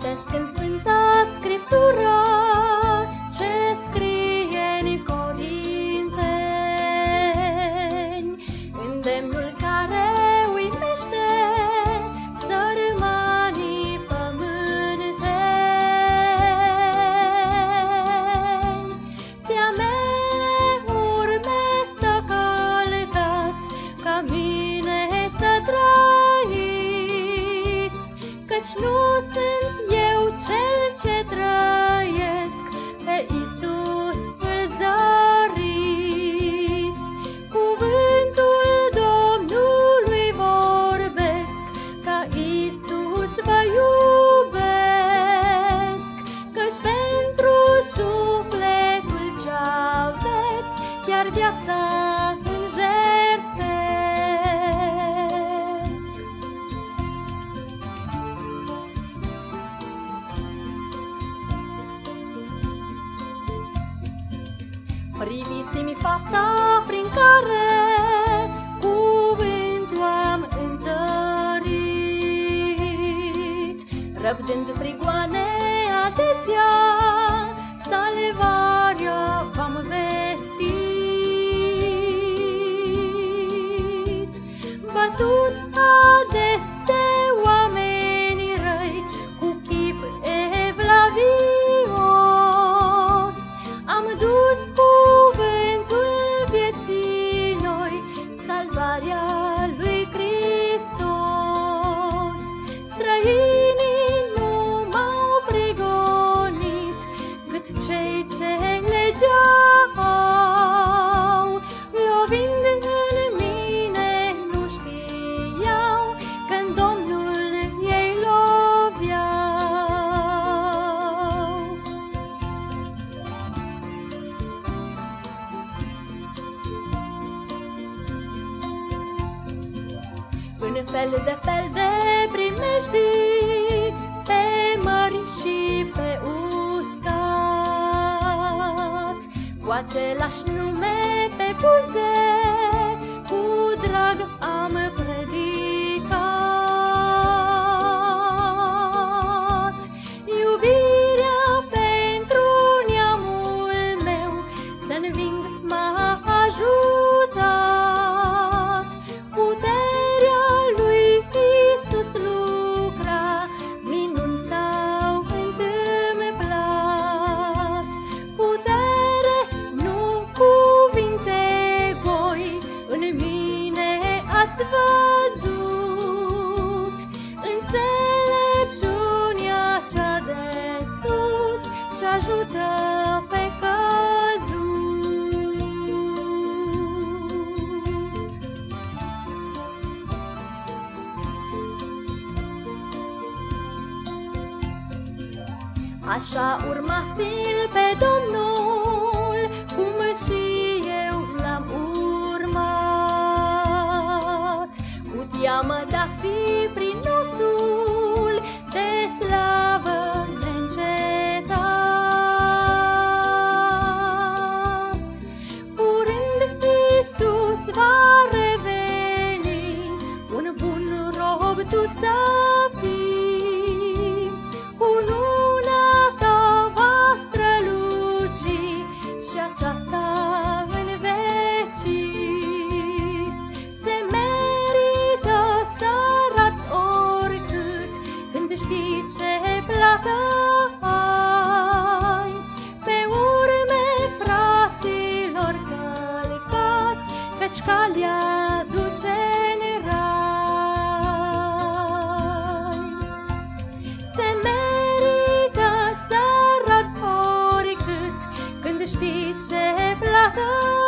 Best can swim though. із Priviți-mi fapta prin care cuvântul am întărit, răbdând În fel de fel de primejdii Pe mări și pe uscat. Cu același nume pe buze Cu drag am predicat. Iubirea pentru neamul meu Să-mi ving mai Așa urma fil pe Domnul, cum și eu l-am urmat. Cu teamă de fi prin nosul de slavă neîncetat. Curând Iisus va reveni, un bun rob tu să dice Platone.